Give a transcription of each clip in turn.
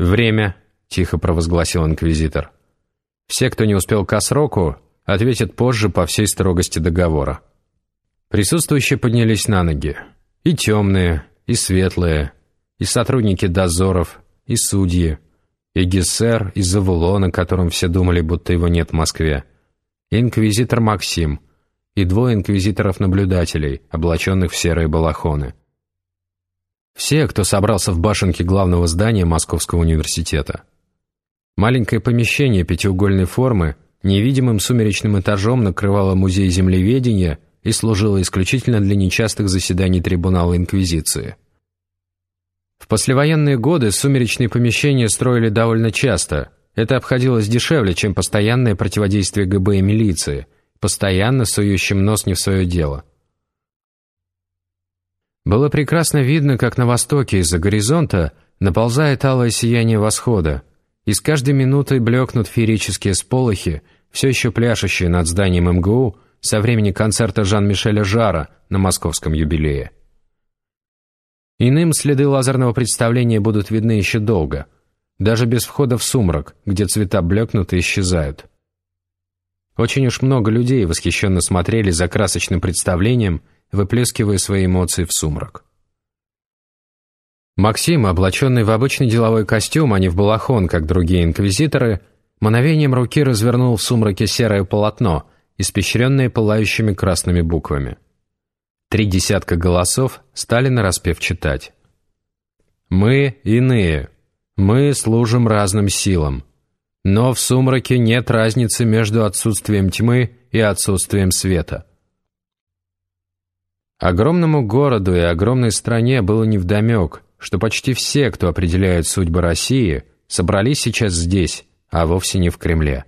«Время», — тихо провозгласил инквизитор. «Все, кто не успел к сроку, ответят позже по всей строгости договора». Присутствующие поднялись на ноги. И темные, и светлые, и сотрудники дозоров, и судьи, и Гессер из Завулона, которым все думали, будто его нет в Москве, и инквизитор Максим, и двое инквизиторов-наблюдателей, облаченных в серые балахоны. Все, кто собрался в башенке главного здания Московского университета. Маленькое помещение пятиугольной формы невидимым сумеречным этажом накрывало музей землеведения и служило исключительно для нечастых заседаний трибунала Инквизиции. В послевоенные годы сумеречные помещения строили довольно часто. Это обходилось дешевле, чем постоянное противодействие ГБ и милиции, постоянно сующим нос не в свое дело. Было прекрасно видно, как на востоке из-за горизонта наползает алое сияние восхода, и с каждой минутой блекнут феерические сполохи, все еще пляшущие над зданием МГУ со времени концерта Жан-Мишеля Жара на московском юбилее. Иным следы лазерного представления будут видны еще долго, даже без входа в сумрак, где цвета блекнут и исчезают. Очень уж много людей восхищенно смотрели за красочным представлением выплескивая свои эмоции в сумрак. Максим, облаченный в обычный деловой костюм, а не в балахон, как другие инквизиторы, мановением руки развернул в сумраке серое полотно, испещренное пылающими красными буквами. Три десятка голосов стали нараспев читать. «Мы иные. Мы служим разным силам. Но в сумраке нет разницы между отсутствием тьмы и отсутствием света. Огромному городу и огромной стране было невдомек, что почти все, кто определяет судьбы России, собрались сейчас здесь, а вовсе не в Кремле.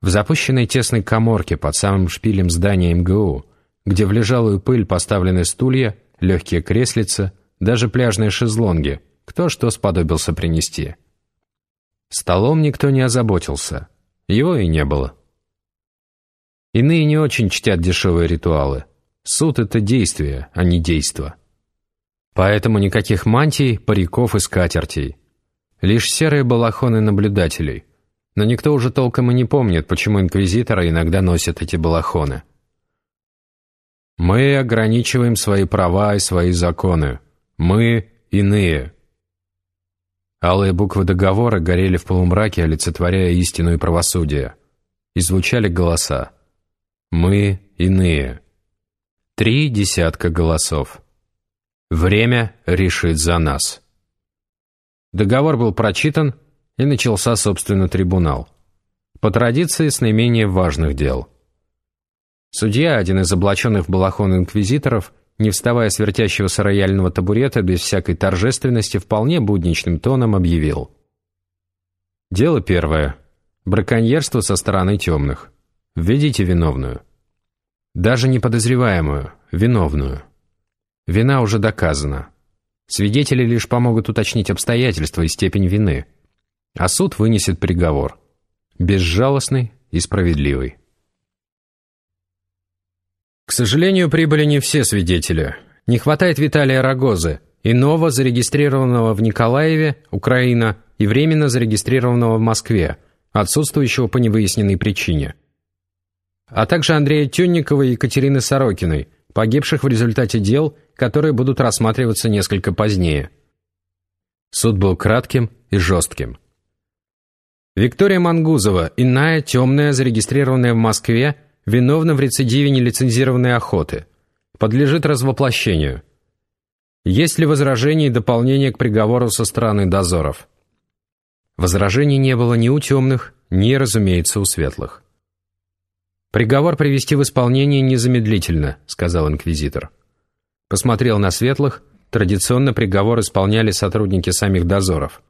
В запущенной тесной коморке под самым шпилем здания МГУ, где в лежалую пыль поставлены стулья, легкие креслица, даже пляжные шезлонги, кто что сподобился принести. Столом никто не озаботился, его и не было. Иные не очень чтят дешевые ритуалы – Суд — это действие, а не действо. Поэтому никаких мантий, париков и скатертей. Лишь серые балахоны наблюдателей. Но никто уже толком и не помнит, почему инквизиторы иногда носят эти балахоны. Мы ограничиваем свои права и свои законы. Мы иные. Алые буквы договора горели в полумраке, олицетворяя истину и правосудие. И звучали голоса. Мы иные. Три десятка голосов. Время решит за нас. Договор был прочитан, и начался, собственно, трибунал. По традиции, с наименее важных дел. Судья, один из облаченных в балахон инквизиторов, не вставая с вертящегося рояльного табурета, без всякой торжественности, вполне будничным тоном объявил. Дело первое. Браконьерство со стороны темных. Введите виновную. Даже не подозреваемую, виновную. Вина уже доказана. Свидетели лишь помогут уточнить обстоятельства и степень вины. А суд вынесет приговор. Безжалостный и справедливый. К сожалению, прибыли не все свидетели. Не хватает Виталия Рогозы, иного, зарегистрированного в Николаеве, Украина, и временно зарегистрированного в Москве, отсутствующего по невыясненной причине – а также Андрея Тюнникова и Екатерины Сорокиной, погибших в результате дел, которые будут рассматриваться несколько позднее. Суд был кратким и жестким. Виктория Мангузова, иная, темная, зарегистрированная в Москве, виновна в рецидиве нелицензированной охоты. Подлежит развоплощению. Есть ли возражения и дополнения к приговору со стороны дозоров? Возражений не было ни у темных, ни, разумеется, у светлых. «Приговор привести в исполнение незамедлительно», — сказал инквизитор. Посмотрел на светлых, традиционно приговор исполняли сотрудники самих дозоров.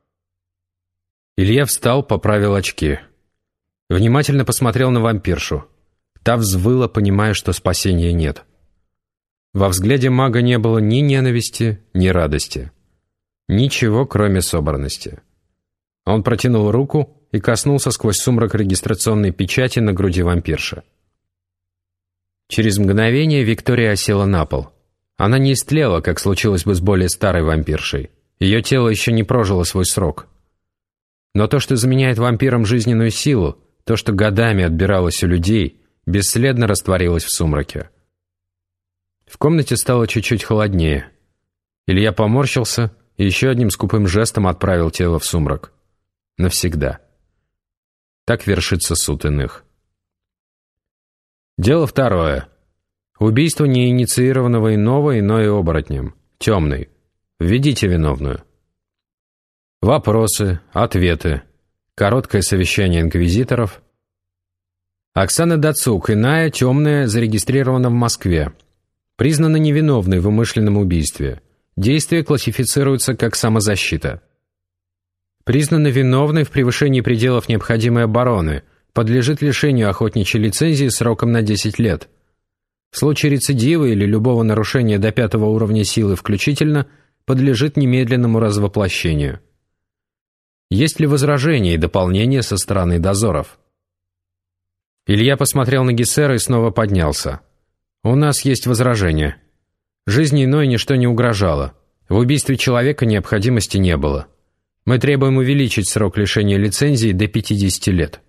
Илья встал, поправил очки. Внимательно посмотрел на вампиршу. Та взвыла, понимая, что спасения нет. Во взгляде мага не было ни ненависти, ни радости. Ничего, кроме собранности. Он протянул руку и коснулся сквозь сумрак регистрационной печати на груди вампирши. Через мгновение Виктория осела на пол. Она не истлела, как случилось бы с более старой вампиршей. Ее тело еще не прожило свой срок. Но то, что заменяет вампирам жизненную силу, то, что годами отбиралось у людей, бесследно растворилось в сумраке. В комнате стало чуть-чуть холоднее. Илья поморщился и еще одним скупым жестом отправил тело в сумрак. Навсегда. Так вершится суд иных. Дело второе. Убийство неинициированного иного иной оборотнем. Темный. Введите виновную. Вопросы, ответы. Короткое совещание инквизиторов. Оксана Дацук, иная, темная, зарегистрирована в Москве. Признана невиновной в умышленном убийстве. Действие классифицируется как самозащита. Признана виновной в превышении пределов необходимой обороны, подлежит лишению охотничьей лицензии сроком на 10 лет. В случае рецидива или любого нарушения до пятого уровня силы включительно, подлежит немедленному развоплощению. Есть ли возражения и дополнения со стороны дозоров? Илья посмотрел на Гессера и снова поднялся. «У нас есть возражение. Жизни иной ничто не угрожало. В убийстве человека необходимости не было. Мы требуем увеличить срок лишения лицензии до 50 лет».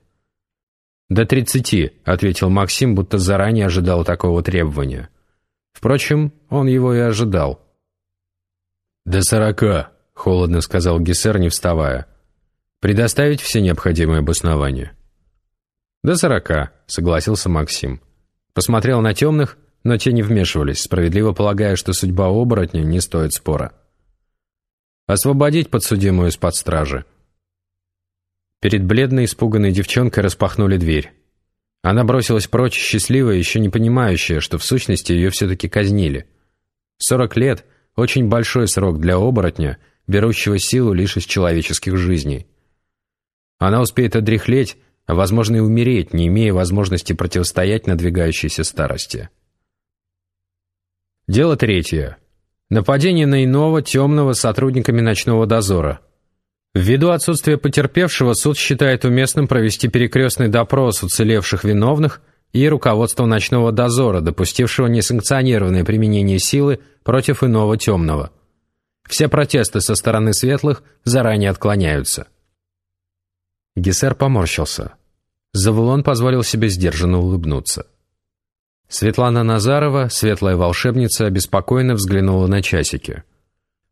«До 30», — ответил Максим, будто заранее ожидал такого требования. Впрочем, он его и ожидал. «До сорока», — холодно сказал Гессер, не вставая. «Предоставить все необходимые обоснования». «До сорока», — согласился Максим. Посмотрел на темных, но те не вмешивались, справедливо полагая, что судьба оборотня не стоит спора. «Освободить подсудимую из-под стражи». Перед бледной, испуганной девчонкой распахнули дверь. Она бросилась прочь, счастливая, еще не понимающая, что в сущности ее все-таки казнили. Сорок лет — очень большой срок для оборотня, берущего силу лишь из человеческих жизней. Она успеет одряхлеть, а возможно и умереть, не имея возможности противостоять надвигающейся старости. Дело третье. Нападение на иного темного сотрудниками ночного дозора. Ввиду отсутствия потерпевшего, суд считает уместным провести перекрестный допрос уцелевших виновных и руководство ночного дозора, допустившего несанкционированное применение силы против иного темного. Все протесты со стороны светлых заранее отклоняются. Гессер поморщился. Завулон позволил себе сдержанно улыбнуться. Светлана Назарова, светлая волшебница, обеспокоенно взглянула на часики.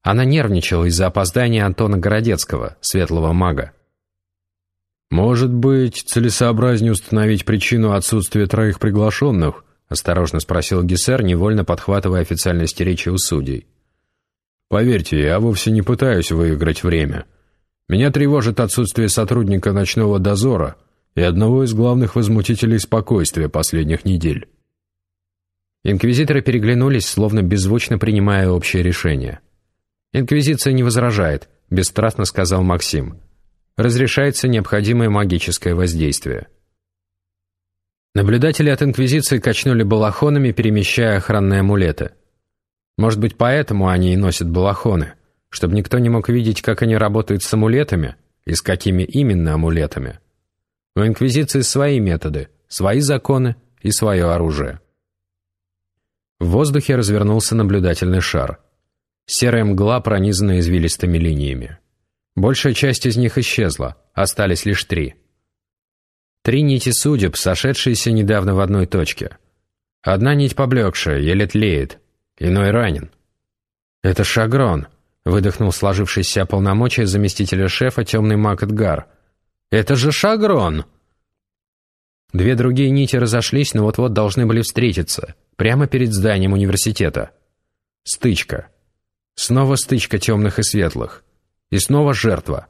Она нервничала из-за опоздания Антона Городецкого, светлого мага. «Может быть, целесообразнее установить причину отсутствия троих приглашенных?» — осторожно спросил Гессер, невольно подхватывая официальности речи у судей. «Поверьте, я вовсе не пытаюсь выиграть время. Меня тревожит отсутствие сотрудника ночного дозора и одного из главных возмутителей спокойствия последних недель». Инквизиторы переглянулись, словно беззвучно принимая общее решение. «Инквизиция не возражает», — бесстрастно сказал Максим. «Разрешается необходимое магическое воздействие». Наблюдатели от Инквизиции качнули балахонами, перемещая охранные амулеты. Может быть, поэтому они и носят балахоны, чтобы никто не мог видеть, как они работают с амулетами и с какими именно амулетами. У Инквизиции свои методы, свои законы и свое оружие. В воздухе развернулся наблюдательный шар. Серая мгла, пронизанная извилистыми линиями. Большая часть из них исчезла, остались лишь три. Три нити судеб, сошедшиеся недавно в одной точке. Одна нить поблекшая, еле тлеет, иной ранен. «Это Шагрон», — выдохнул сложившийся полномочия заместителя шефа темный маг. «Это же Шагрон!» Две другие нити разошлись, но вот-вот должны были встретиться, прямо перед зданием университета. Стычка. Снова стычка темных и светлых. И снова жертва.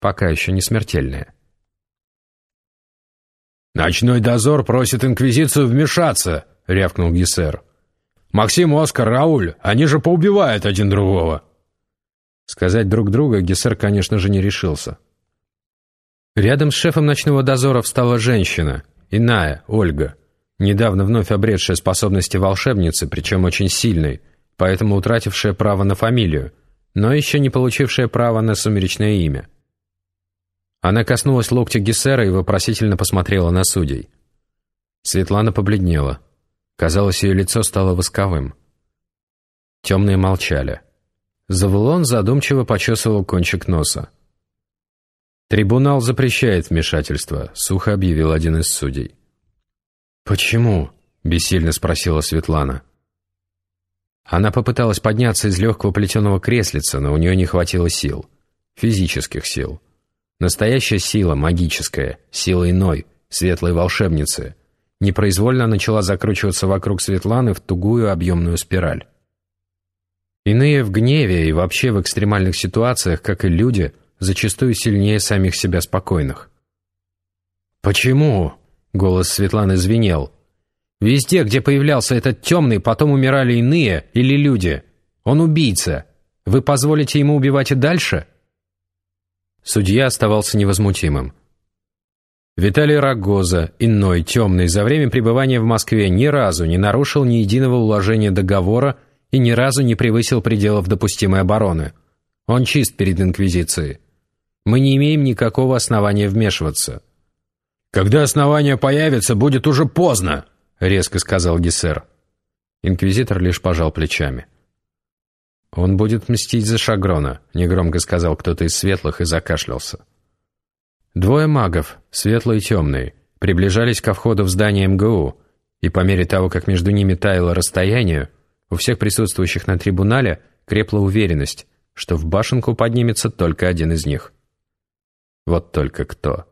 Пока еще не смертельная. «Ночной дозор просит Инквизицию вмешаться», — рявкнул Гессер. «Максим, Оскар, Рауль, они же поубивают один другого». Сказать друг друга Гессер, конечно же, не решился. Рядом с шефом ночного дозора встала женщина, иная, Ольга, недавно вновь обретшая способности волшебницы, причем очень сильной, поэтому утратившая право на фамилию, но еще не получившая право на сумеречное имя. Она коснулась локтя Гессера и вопросительно посмотрела на судей. Светлана побледнела. Казалось, ее лицо стало восковым. Темные молчали. Завулон задумчиво почесывал кончик носа. «Трибунал запрещает вмешательство», — сухо объявил один из судей. «Почему?» — бессильно спросила Светлана. Она попыталась подняться из легкого плетеного креслица, но у нее не хватило сил. Физических сил. Настоящая сила, магическая, сила иной, светлой волшебницы, непроизвольно начала закручиваться вокруг Светланы в тугую объемную спираль. Иные в гневе и вообще в экстремальных ситуациях, как и люди — зачастую сильнее самих себя спокойных. «Почему?» — голос Светланы звенел. «Везде, где появлялся этот темный, потом умирали иные или люди. Он убийца. Вы позволите ему убивать и дальше?» Судья оставался невозмутимым. Виталий Рогоза, иной, темный, за время пребывания в Москве ни разу не нарушил ни единого уложения договора и ни разу не превысил пределов допустимой обороны. Он чист перед Инквизицией. Мы не имеем никакого основания вмешиваться». «Когда основания появятся, будет уже поздно», — резко сказал Гессер. Инквизитор лишь пожал плечами. «Он будет мстить за Шагрона», — негромко сказал кто-то из светлых и закашлялся. Двое магов, светлый и темный, приближались ко входу в здание МГУ, и по мере того, как между ними таяло расстояние, у всех присутствующих на трибунале крепла уверенность, что в башенку поднимется только один из них. Вот только кто.